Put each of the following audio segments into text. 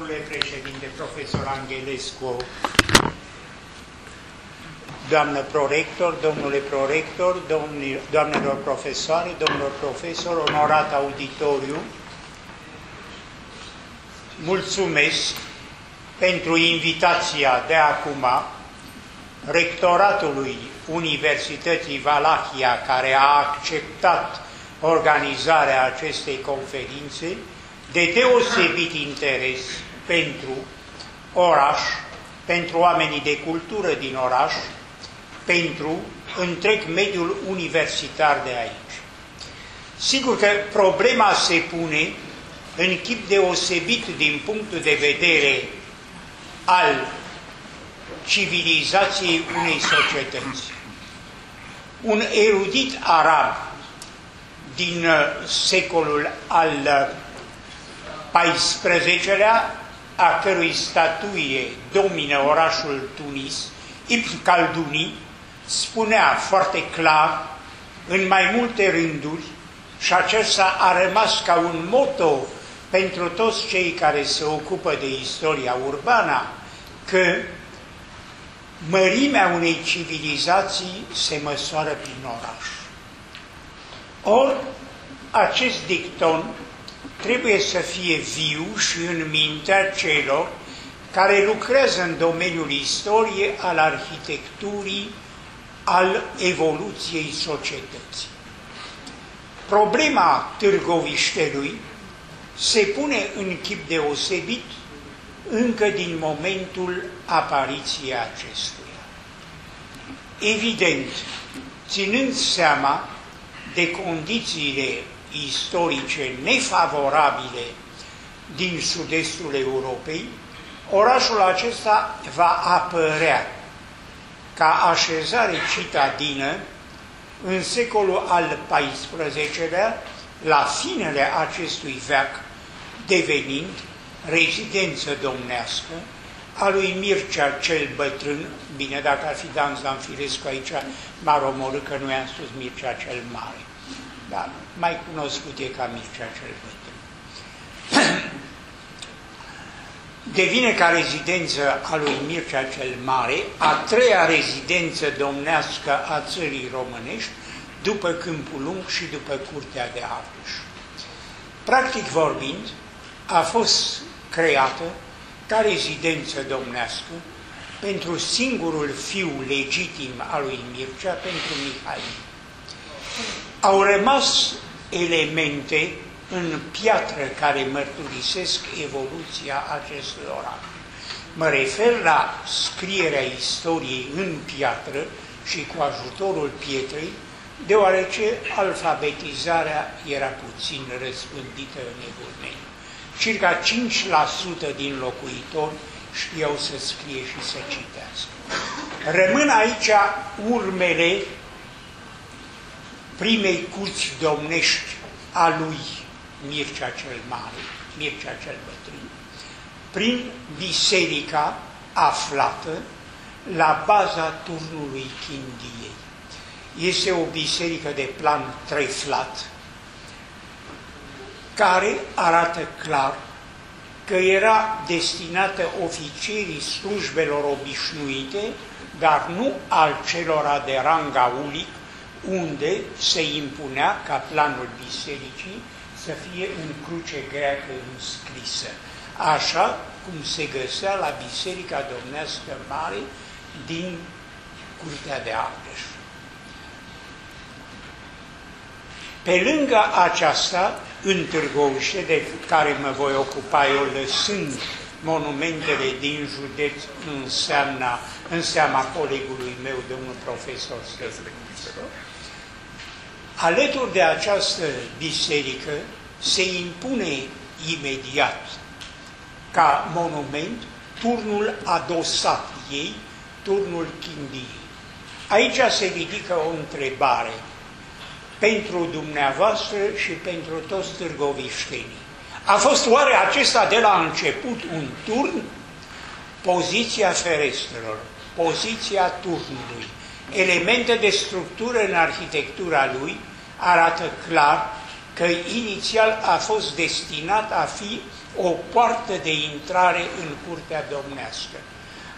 Domnule președinte, profesor Angelescu, doamnă prorector, domnule prorector, domni, doamnelor profesoare, domnilor profesori, onorat auditoriu, mulțumesc pentru invitația de acum rectoratului Universității Valahia, care a acceptat organizarea acestei conferințe, de deosebit interes pentru oraș, pentru oamenii de cultură din oraș, pentru întreg mediul universitar de aici. Sigur că problema se pune în chip deosebit din punctul de vedere al civilizației unei societăți. Un erudit arab din uh, secolul al XIV-lea, a cărui statuie domină orașul Tunis, Ibn Calduni, spunea foarte clar, în mai multe rânduri, și acesta a rămas ca un moto pentru toți cei care se ocupă de istoria urbană, că mărimea unei civilizații se măsoară prin oraș. Ori acest dicton trebuie să fie viu și în mintea celor care lucrează în domeniul istoriei, al arhitecturii, al evoluției societății. Problema Târgoviștelui se pune în chip deosebit încă din momentul apariției acestuia. Evident, ținând seama de condițiile istorice nefavorabile din sud-estul Europei, orașul acesta va apărea ca așezare citadină în secolul al XIV-lea, la finele acestui veac, devenind rezidență domnească a lui Mircea cel bătrân, bine, dacă ar fi Dan Zanfirescu aici, m-ar omorâ că nu i-am spus Mircea cel mare, dar mai cunoscut e ca Mircea cel bătrân. Devine ca rezidență a lui Mircea cel Mare a treia rezidență domnească a țării românești, după Câmpul Lung și după Curtea de Arduș. Practic vorbind, a fost creată ca rezidență domnească pentru singurul fiu legitim al lui Mircea, pentru Mihai. Au rămas elemente în piatră care mărturisesc evoluția acestui oraș. Mă refer la scrierea istoriei în piatră și cu ajutorul pietrei, deoarece alfabetizarea era puțin răspândită în Evurneni. Circa 5% din locuitori știau să scrie și să citească. Rămân aici urmele primei curți domnești a lui Mircea cel Mare, Mircea cel Bătrân, prin biserica aflată la baza turnului Chindiei. Este o biserică de plan treflat, care arată clar că era destinată oficierii slujbelor obișnuite, dar nu al celor de rang aulic, unde se impunea ca planul bisericii să fie în cruce greacă înscrisă, așa cum se găsea la Biserica Domnească Mare din Curtea de Ardeș. Pe lângă aceasta, în Târgoviște, de care mă voi ocupa eu lăsând monumentele din județ înseamnă, în seama colegului meu, domnul profesor Stefan. Alături de această biserică se impune imediat ca monument turnul adosat ei, turnul Chindiei. Aici se ridică o întrebare pentru dumneavoastră și pentru toți târgoviștenii. A fost oare acesta de la început un turn? Poziția ferestrelor, poziția turnului, elemente de structură în arhitectura lui arată clar că inițial a fost destinat a fi o poartă de intrare în curtea domnească.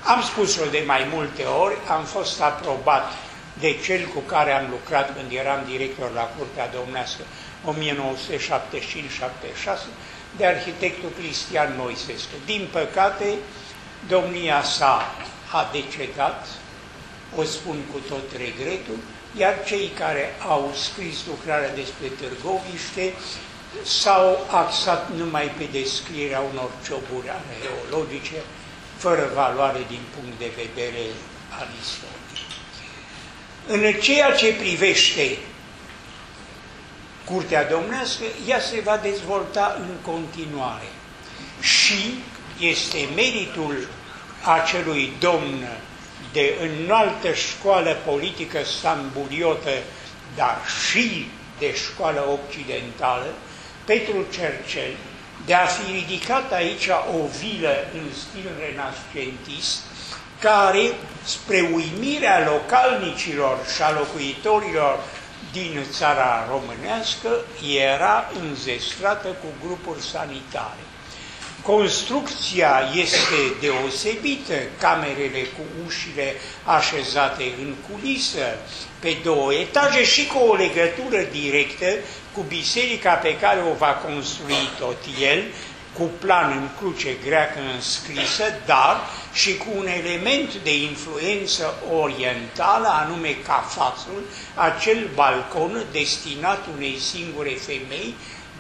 Am spus-o de mai multe ori, am fost aprobat de cel cu care am lucrat când eram director la Curtea Domnească 1975-76, de arhitectul Cristian Moisescu. Din păcate, domnia sa a decedat, o spun cu tot regretul, iar cei care au scris lucrarea despre Târgoviște s-au axat numai pe descrierea unor cioburi arheologice, fără valoare din punct de vedere al istoriei. În ceea ce privește Curtea Domnească, ea se va dezvolta în continuare și este meritul acelui domn de înaltă școală politică stambuliotă, dar și de școală occidentală, Petru Cercel, de a fi ridicat aici o vilă în stil renascentist, care, spre uimirea localnicilor și a locuitorilor din țara românească, era înzestrată cu grupuri sanitare. Construcția este deosebită, camerele cu ușile așezate în culisă, pe două etaje și cu o legătură directă cu biserica pe care o va construi tot el, cu plan în cruce greacă înscrisă, dar și cu un element de influență orientală, anume cafasul, acel balcon destinat unei singure femei,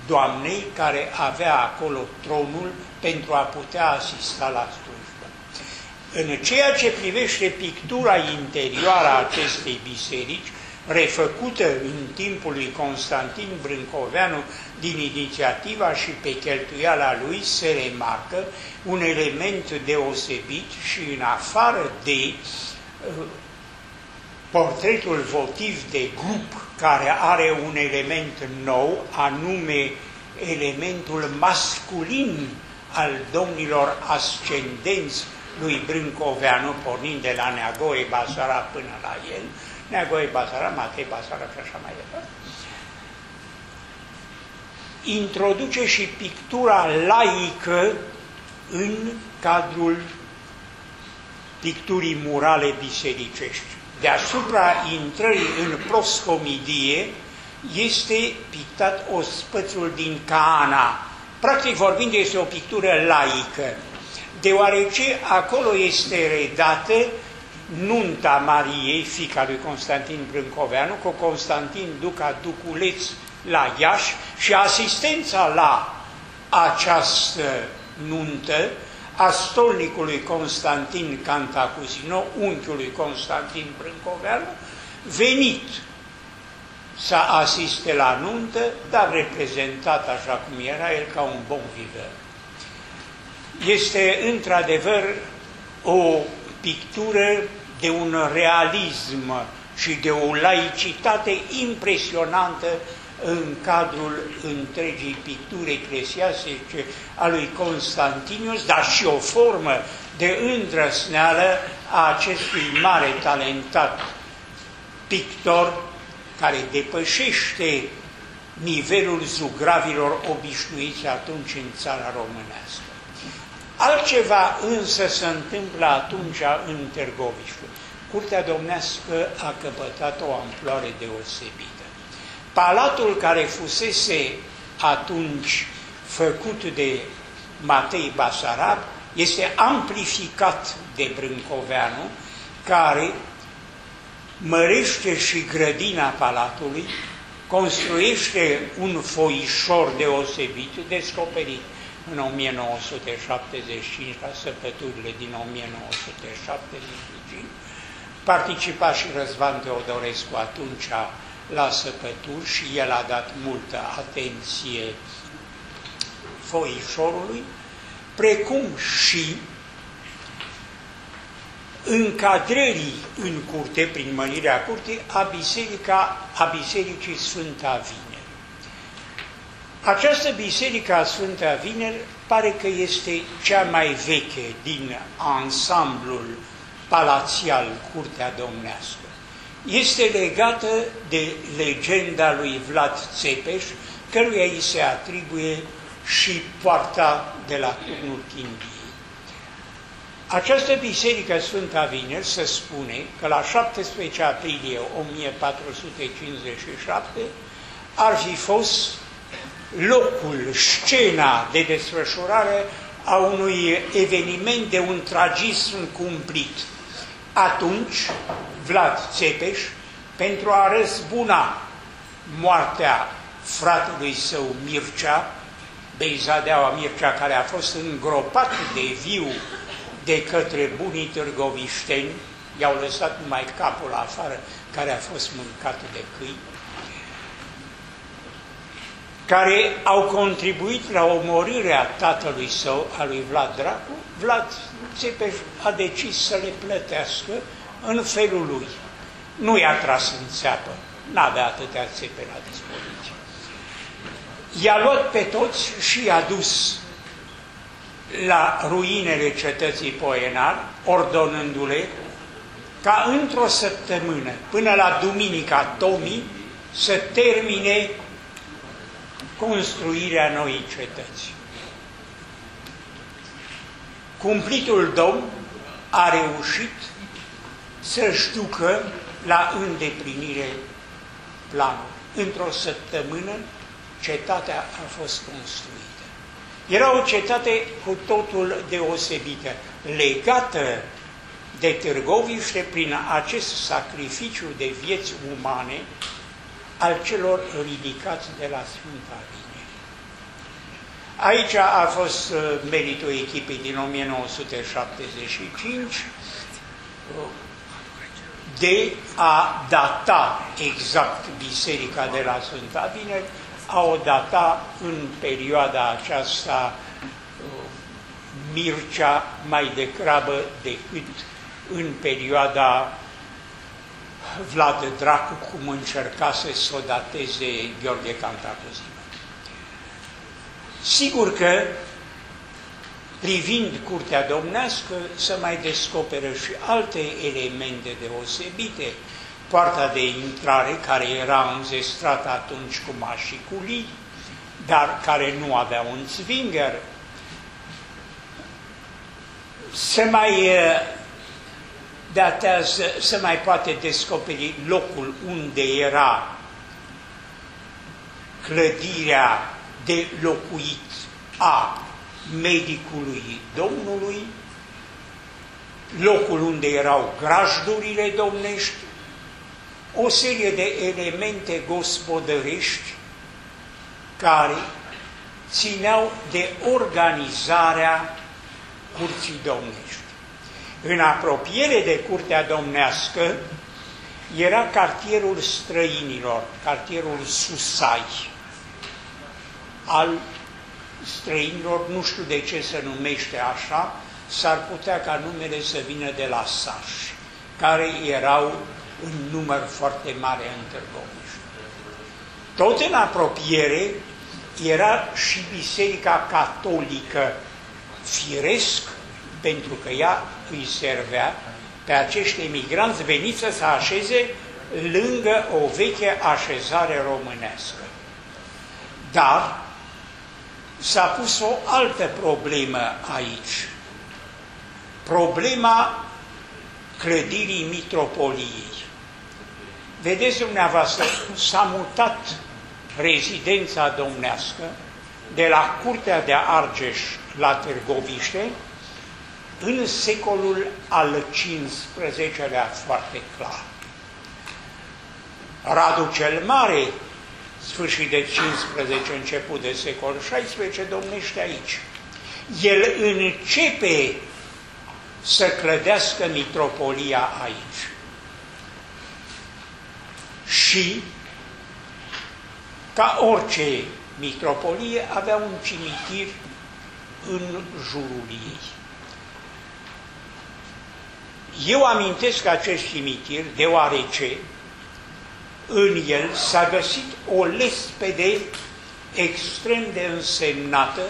doamnei care avea acolo tronul pentru a putea asista la slujbă. În ceea ce privește pictura interioară a acestei biserici, refăcută în timpul lui Constantin Brâncoveanu din inițiativa și pe cheltuiala lui, se remarcă un element deosebit și în afară de uh, portretul votiv de grup, care are un element nou, anume elementul masculin al domnilor ascendenți lui Brâncoveanu, pornind de la Neagoe Basara până la el, Neagoe Basara, Matei Basara și așa mai departe, introduce și pictura laică în cadrul picturii murale bisericești. Deasupra intrării în proscomidie este pictat ospățul din Cana. Practic vorbind, este o pictură laică, deoarece acolo este redată nunta Mariei, fica lui Constantin Brâncoveanu, cu Constantin Duca Duculeț la Iași și asistența la această nuntă a stolnicului Constantin Cantacuzino, unchiului Constantin Brâncoveanu, venit să asiste la nuntă, dar reprezentat așa cum era el ca un bon viveur. Este într-adevăr o pictură de un realism și de o laicitate impresionantă în cadrul întregii picturi eclesiastice a lui Constantinius, dar și o formă de îndrăsneală a acestui mare talentat pictor care depășește nivelul zugravilor obișnuiți atunci în țara românească. Altceva însă se întâmplă atunci în Târgovișul. Curtea domnească a căpătat o amploare deosebită. Palatul care fusese atunci făcut de Matei Basarab este amplificat de Brâncoveanu, care mărește și grădina palatului, construiește un foișor deosebit, descoperit în 1975, la săpăturile din 1975. Participa și Răzvan Teodorescu atunci la săpături și el a dat multă atenție foișorului, precum și încadrării în curte, prin mănirea curte, a, biserica, a Bisericii Sfânta Vineri. Această biserică a Sfânta Vineri pare că este cea mai veche din ansamblul palațial Curtea Domnească. Este legată de legenda lui Vlad Țepeș, căruia îi se atribuie și poarta de la turnul Chindii. Această biserică Sfânta Vineri se spune că la 17 aprilie 1457 ar fi fost locul, scena de desfășurare a unui eveniment de un tragism cumplit. Atunci, Vlad Țepeș, pentru a răzbuna moartea fratelui său Mircea, Beizadeaua Mircea, care a fost îngropat de viu de către bunii târgovișteni, i-au lăsat numai capul afară, care a fost mâncat de câini, care au contribuit la omorârea tatălui său, a lui Vlad Dracu, Vlad Țepeș a decis să le plătească în felul lui. Nu i-a tras în țeapă, n-avea atâtea țepe la dispoziție. I-a luat pe toți și i-a dus la ruinele cetății Poenar, ordonându-le ca într-o săptămână, până la Duminica Tomii, să termine construirea noii cetăți. Cumplitul Domn a reușit să-și șducă la îndeplinire planul. Într-o săptămână, cetatea a fost construită. Era o cetate cu totul deosebită, legată de Târgoviște prin acest sacrificiu de vieți umane al celor ridicați de la Sfânta Vineri. Aici a fost uh, meritul echipei din 1975 de a data exact biserica de la Sfânta Vineri, a o data în perioada aceasta uh, Mircea mai degrabă decât în perioada Vlad Dracu, cum încercase să o dateze Gheorghe Cantacuzino. Sigur că, privind curtea domnească, să mai descoperă și alte elemente deosebite. Poarta de intrare, care era înzestrată atunci cu mașiculii, dar care nu avea un zvinger, se mai datează, se mai poate descoperi locul unde era clădirea de locuit a medicului Domnului, locul unde erau grajdurile domnești, o serie de elemente gospodărești care țineau de organizarea curții domnești. În apropiere de curtea domnească era cartierul străinilor, cartierul Susai, al străinilor, nu știu de ce se numește așa, s-ar putea ca numele să vină de la Sași, care erau în număr foarte mare în Târgoviș. Tot în apropiere era și Biserica Catolică, firesc, pentru că ea îi servea pe acești emigranți veniți să se așeze lângă o veche așezare românească. Dar s-a pus o altă problemă aici. Problema clădirii mitropoliei. Vedeți dumneavoastră, s-a mutat rezidența domnească de la Curtea de Argeș la Târgoviște în secolul al XV-lea foarte clar. Radu cel Mare, sfârșit de 15, început de secol 16, domnește aici. El începe să clădească mitropolia aici. Și, ca orice mitropolie, avea un cimitir în jurul ei. Eu amintesc acest cimitir deoarece în el s-a găsit o lespede extrem de însemnată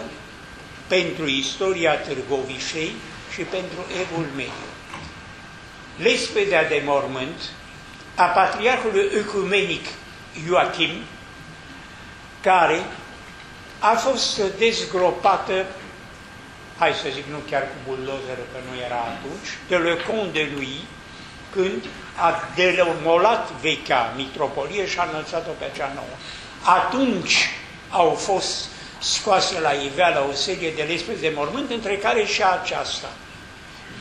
pentru istoria Târgovișei și pentru Evul Mediu. Lespedea de mormânt a Patriarhului Ecumenic Ioachim, care a fost dezgropată, hai să zic nu chiar cu buldozeră, că nu era atunci, de Le Conde de lui, când a demolat vechea mitropolie și a înălțat-o pe cea nouă. Atunci au fost scoase la iveală o serie de lespe de mormânt, între care și aceasta.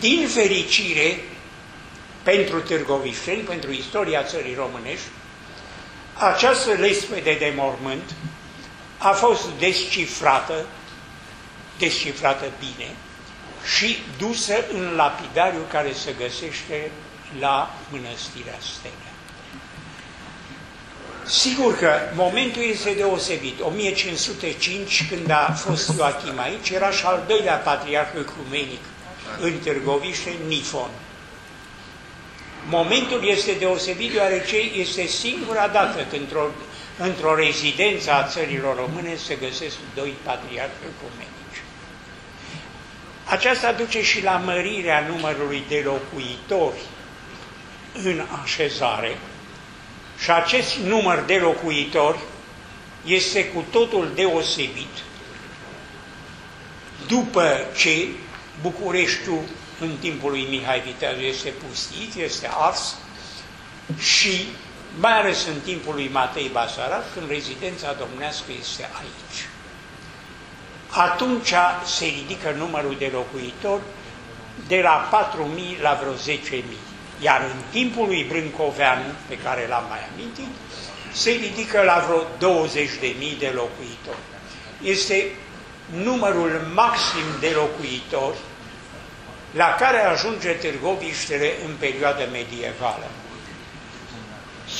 Din fericire, pentru târgovișteni, pentru istoria țării românești, această lespede de mormânt a fost descifrată, descifrată bine și dusă în lapidariu care se găsește la Mănăstirea Stelea. Sigur că momentul este deosebit. 1505, când a fost Joachim aici, era și al doilea patriarh ecumenic în Târgoviște, Nifon. Momentul este deosebit deoarece este singura dată când într-o într, -o, rezidență a țărilor române se găsesc doi patriarhi ecumenici. Aceasta duce și la mărirea numărului de locuitori în așezare și acest număr de locuitori este cu totul deosebit după ce Bucureștiul în timpul lui Mihai Viteazu este pustit, este ars și mai ales în timpul lui Matei Basarat, când rezidența domnească este aici. Atunci se ridică numărul de locuitori de la 4.000 la vreo 10.000. Iar în timpul lui Brâncoveanu, pe care l-am mai amintit, se ridică la vreo 20.000 de locuitori. Este numărul maxim de locuitori la care ajunge Târgoviștele în perioada medievală.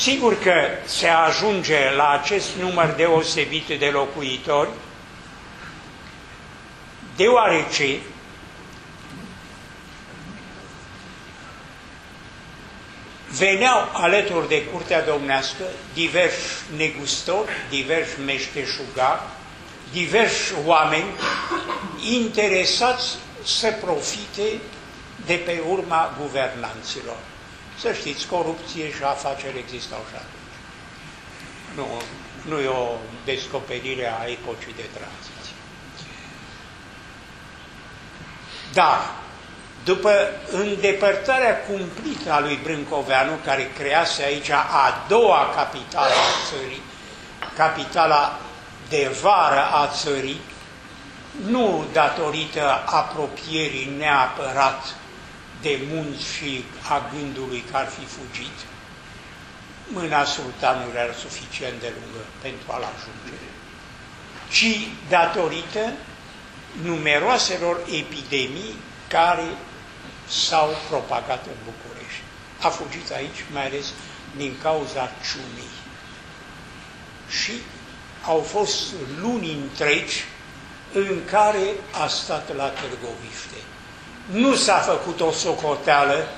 Sigur că se ajunge la acest număr deosebit de locuitori, deoarece veneau alături de curtea domnească diversi negustori, diversi meșteșugari, diversi oameni interesați să profite de pe urma guvernanților. Să știți, corupție și afaceri existau și atunci. Nu, nu e o descoperire a epocii de tranziție. Dar, după îndepărtarea cumplită a lui Brâncoveanu, care crease aici a doua capitală a țării, capitala de vară a țării, nu datorită apropierii neapărat de munți și a gândului că ar fi fugit, mâna sultanului era suficient de lungă pentru a-l ajunge, ci datorită numeroaselor epidemii care s-au propagat în București. A fugit aici mai ales din cauza ciumii. Și au fost luni întregi în care a stat la Târgoviște. Nu s-a făcut o socoteală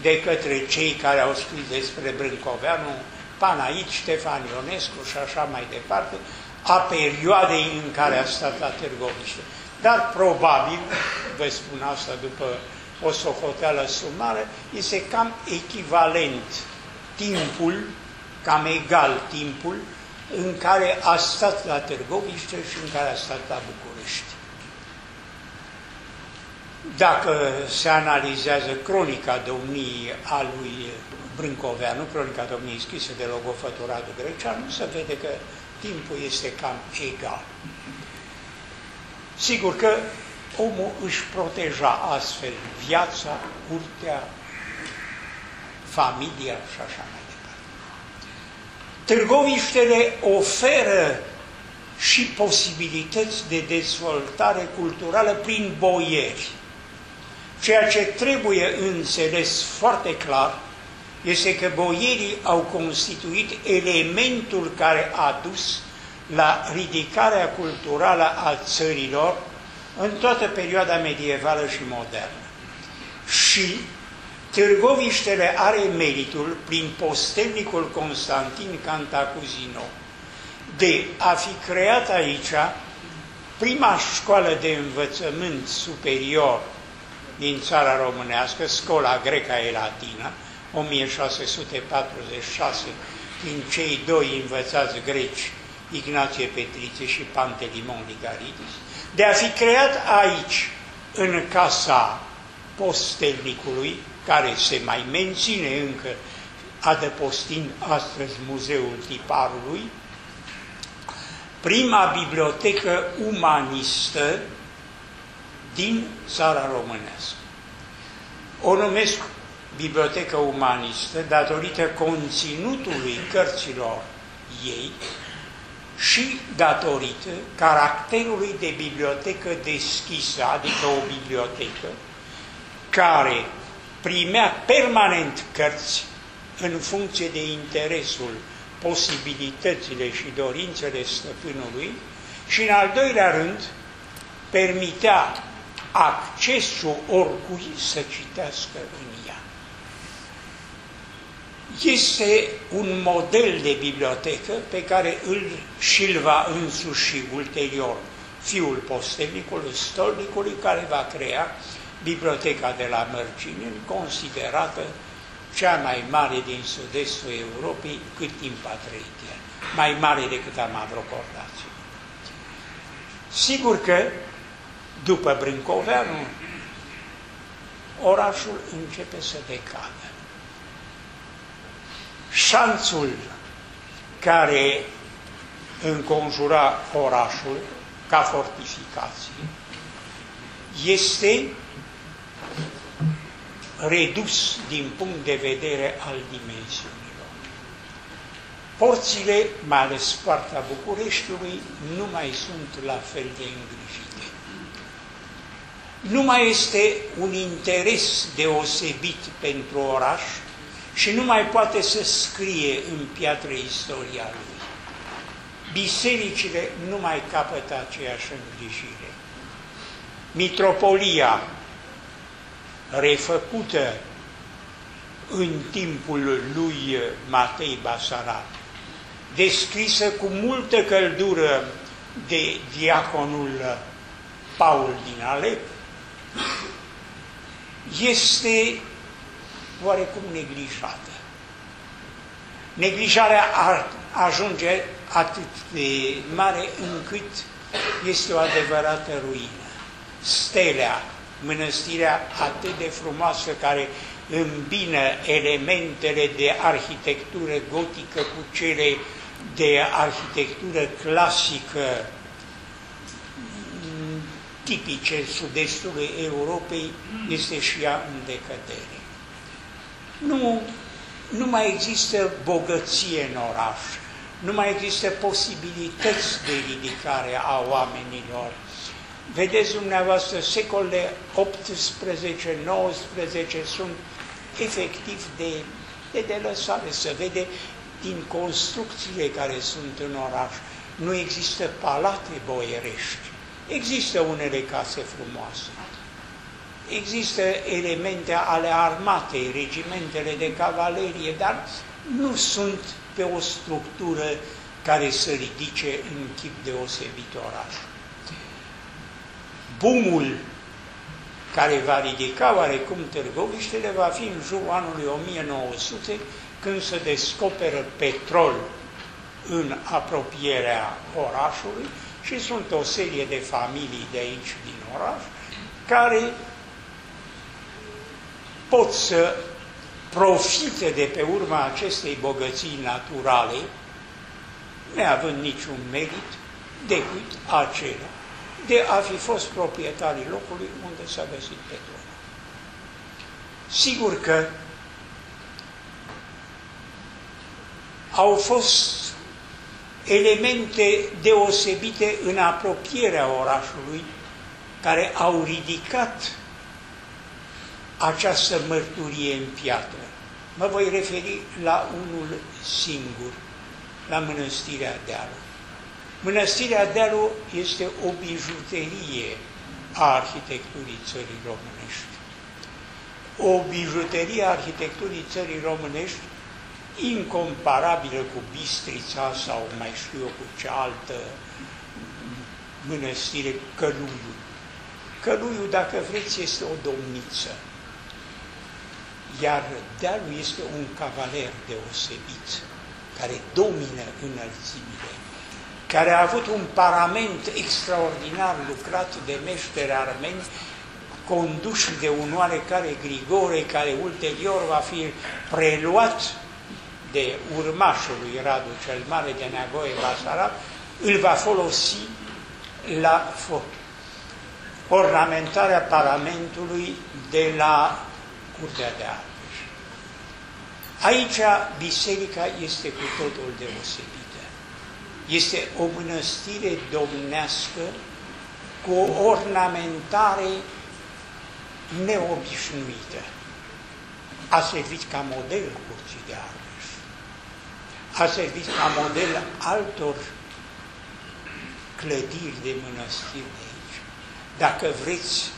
de către cei care au scris despre Brâncoveanu, Panaici, Ștefan Ionescu și așa mai departe, a perioadei în care a stat la Târgoviște. Dar probabil, vă spun asta după o socoteală sumară, este cam echivalent timpul, cam egal timpul în care a stat la Târgoviște și în care a stat la București. Dacă se analizează cronica domniei a lui Brâncoveanu, cronica domniei scrisă de logofătul Radu Greceanu, se vede că timpul este cam egal. Sigur că omul își proteja astfel viața, curtea, familia și așa mai Târgoviștele oferă și posibilități de dezvoltare culturală prin boieri. Ceea ce trebuie înțeles foarte clar este că boierii au constituit elementul care a dus la ridicarea culturală a țărilor în toată perioada medievală și modernă. Și Târgoviștele are meritul, prin postelnicul Constantin Cantacuzino, de a fi creat aici prima școală de învățământ superior din țara românească, Scola Greca e Latina, 1646, din cei doi învățați greci Ignație Petrițe și Pantelimon Ligaridis, de a fi creat aici, în casa postelnicului, care se mai menține încă adăpostind astăzi Muzeul Tiparului, prima bibliotecă umanistă din țara românească. O numesc bibliotecă umanistă datorită conținutului cărților ei și datorită caracterului de bibliotecă deschisă, adică o bibliotecă care primea permanent cărți în funcție de interesul, posibilitățile și dorințele stăpânului și, în al doilea rând, permitea accesul oricui să citească în ea. Este un model de bibliotecă pe care îl și-l va însuși ulterior fiul postelnicului, stolnicului, care va crea biblioteca de la Mărgini, considerată cea mai mare din sud-estul Europei cât timp a trăit ea, mai mare decât am Mavrocordației. Sigur că, după Brâncoveanu, orașul începe să decadă. Șanțul care înconjura orașul ca fortificație este redus din punct de vedere al dimensiunilor. Porțile, mai ales partea Bucureștiului, nu mai sunt la fel de îngrijite. Nu mai este un interes deosebit pentru oraș și nu mai poate să scrie în piatră istoria lui. Bisericile nu mai capătă aceeași îngrijire. Mitropolia refăcută în timpul lui Matei Basarat, descrisă cu multă căldură de diaconul Paul din Alep, este oarecum neglijată. Neglijarea ajunge atât de mare încât este o adevărată ruină. Stelea mănăstirea atât de frumoasă care îmbină elementele de arhitectură gotică cu cele de arhitectură clasică tipice sud-estului Europei, este și ea în decădere. Nu, nu mai există bogăție în oraș, nu mai există posibilități de ridicare a oamenilor, Vedeți dumneavoastră, secolele 18-19 sunt efectiv de, de delăsare. Se vede din construcțiile care sunt în oraș. Nu există palate boierești. Există unele case frumoase. Există elemente ale armatei, regimentele de cavalerie, dar nu sunt pe o structură care să ridice în chip deosebit orașul bumul care va ridica oarecum Târgoviștele va fi în jurul anului 1900, când se descoperă petrol în apropierea orașului și sunt o serie de familii de aici din oraș care pot să profite de pe urma acestei bogății naturale, neavând niciun merit, decât acela de a fi fost proprietarii locului unde s-a găsit petrol. Sigur că au fost elemente deosebite în apropierea orașului care au ridicat această mărturie în piatră. Mă voi referi la unul singur, la Mănăstirea Deală. Mănăstirea Dealu este o bijuterie a arhitecturii țării românești. O bijuterie a arhitecturii țării românești incomparabilă cu Bistrița sau mai știu eu cu cealaltă mănăstire, Căluiu. Căluiu, dacă vreți, este o domniță, iar dealul este un cavaler deosebit, care domină înălțimile care a avut un parament extraordinar lucrat de meșteri armeni, conduși de un oarecare Grigore, care ulterior va fi preluat de urmașul lui Radu cel Mare de Neagoe Basarab, îl va folosi la ornamentarea paramentului de la Curtea de Ardeș. Aici biserica este cu totul deosebită. Este o mănăstire domnească cu o ornamentare neobișnuită. A servit ca model Curții de Ardeș. A servit ca model altor clădiri de mănăstiri de aici. Dacă vreți,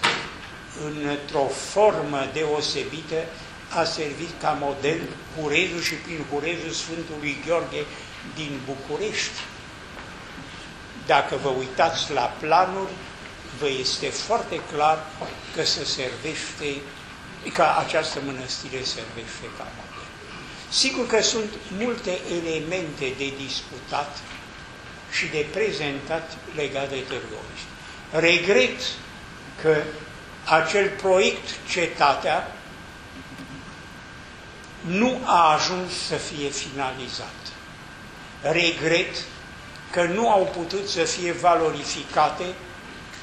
într-o formă deosebită, a servit ca model Hurezul și prin Hurezul Sfântului Gheorghe din București. Dacă vă uitați la planuri, vă este foarte clar că se servește, că această mănăstire servește ca model. Sigur că sunt multe elemente de discutat și de prezentat legate de Târgoviște. Regret că acel proiect Cetatea nu a ajuns să fie finalizat. Regret că nu au putut să fie valorificate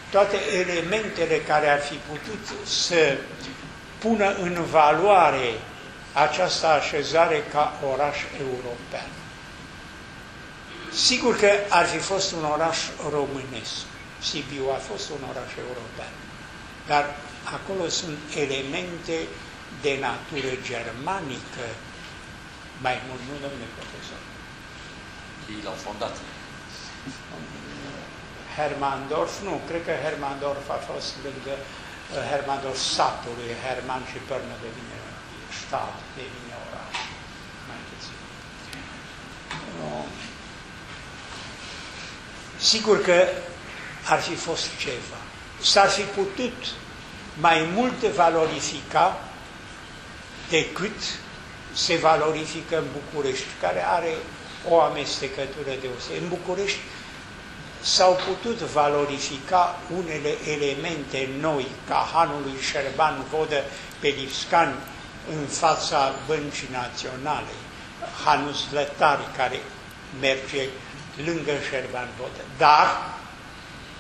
toate elementele care ar fi putut să pună în valoare această așezare ca oraș european. Sigur că ar fi fost un oraș românesc. Sibiu a fost un oraș european. Dar acolo sunt elemente de natură germanică, mai mult nu, domnule profesor. Ei l-au fondat. Hermandorf, nu, cred că Hermandorf a fost lângă uh, Hermandorf satului, Herman și până devine stat, devine oraș, mai puțin. No. Sigur că ar fi fost ceva. S-ar fi putut mai mult valorifica decât se valorifică în București, care are o amestecătură deosebită. În București s-au putut valorifica unele elemente noi, ca Hanul lui Șerban Vodă pe Lipscan în fața Băncii Naționale, Hanul Slătari, care merge lângă Șerban Vodă. Dar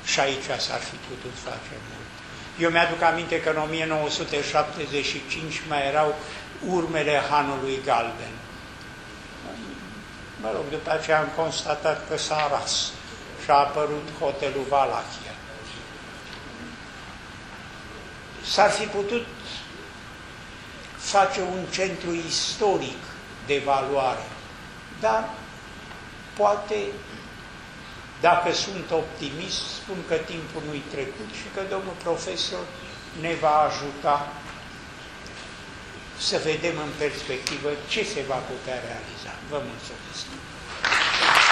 și aici s-ar fi putut face mult. Eu mi-aduc aminte că în 1975 mai erau urmele Hanului Galben. Mă rog, după aceea am constatat că s-a ras și a apărut hotelul Valachia. S-ar fi putut face un centru istoric de valoare, dar poate, dacă sunt optimist, spun că timpul nu-i trecut și că domnul profesor ne va ajuta să vedem în perspectivă ce se va putea realiza. Vă mulțumesc!